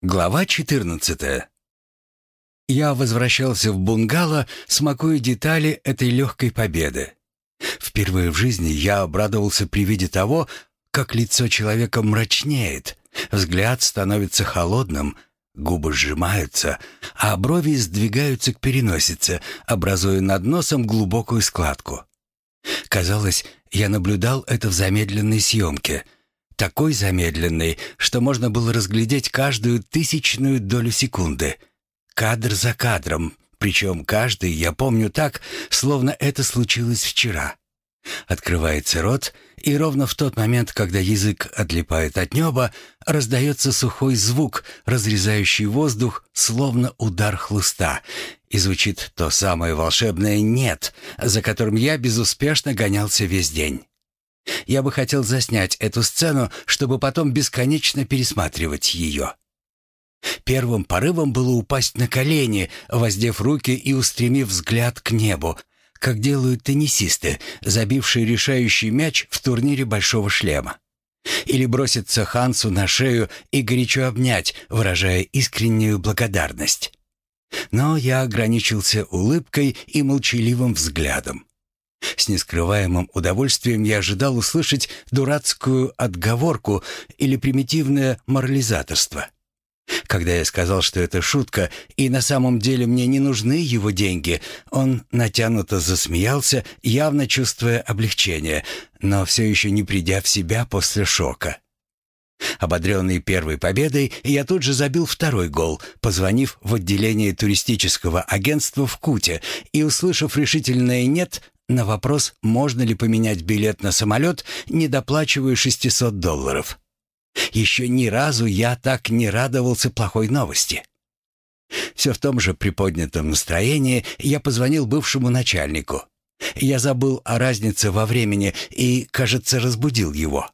Глава 14 Я возвращался в бунгало, смакуя детали этой легкой победы. Впервые в жизни я обрадовался при виде того, как лицо человека мрачнеет, взгляд становится холодным, губы сжимаются, а брови сдвигаются к переносице, образуя над носом глубокую складку. Казалось, я наблюдал это в замедленной съемке — такой замедленный, что можно было разглядеть каждую тысячную долю секунды. Кадр за кадром, причем каждый я помню так, словно это случилось вчера. Открывается рот, и ровно в тот момент, когда язык отлипает от неба, раздается сухой звук, разрезающий воздух, словно удар хлыста, и звучит то самое волшебное «нет», за которым я безуспешно гонялся весь день. Я бы хотел заснять эту сцену, чтобы потом бесконечно пересматривать ее. Первым порывом было упасть на колени, воздев руки и устремив взгляд к небу, как делают теннисисты, забившие решающий мяч в турнире большого шлема. Или броситься Хансу на шею и горячо обнять, выражая искреннюю благодарность. Но я ограничился улыбкой и молчаливым взглядом. С нескрываемым удовольствием я ожидал услышать дурацкую отговорку или примитивное морализаторство. Когда я сказал, что это шутка, и на самом деле мне не нужны его деньги, он натянуто засмеялся, явно чувствуя облегчение, но все еще не придя в себя после шока. Ободренный первой победой, я тут же забил второй гол, позвонив в отделение туристического агентства в Куте и, услышав решительное «нет», на вопрос, можно ли поменять билет на самолет, не доплачивая 600 долларов. Еще ни разу я так не радовался плохой новости. Все в том же приподнятом настроении я позвонил бывшему начальнику. Я забыл о разнице во времени и, кажется, разбудил его.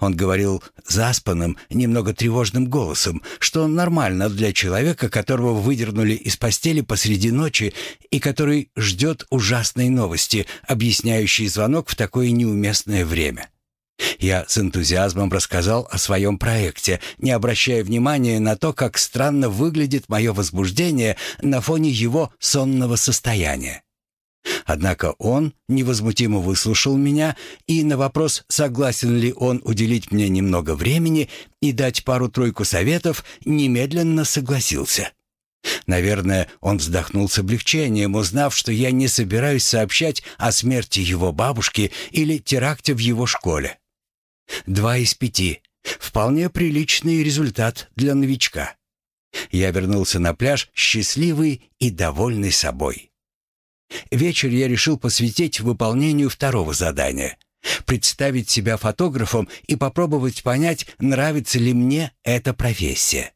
Он говорил заспанным, немного тревожным голосом, что нормально для человека, которого выдернули из постели посреди ночи и который ждет ужасной новости, объясняющей звонок в такое неуместное время. Я с энтузиазмом рассказал о своем проекте, не обращая внимания на то, как странно выглядит мое возбуждение на фоне его сонного состояния. Однако он невозмутимо выслушал меня и на вопрос, согласен ли он уделить мне немного времени и дать пару-тройку советов, немедленно согласился. Наверное, он вздохнул с облегчением, узнав, что я не собираюсь сообщать о смерти его бабушки или теракте в его школе. Два из пяти. Вполне приличный результат для новичка. Я вернулся на пляж счастливый и довольный собой. Вечер я решил посвятить выполнению второго задания — представить себя фотографом и попробовать понять, нравится ли мне эта профессия.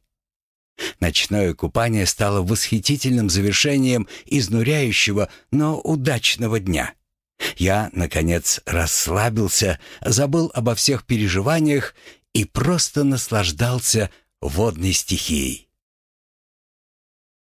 Ночное купание стало восхитительным завершением изнуряющего, но удачного дня. Я, наконец, расслабился, забыл обо всех переживаниях и просто наслаждался водной стихией.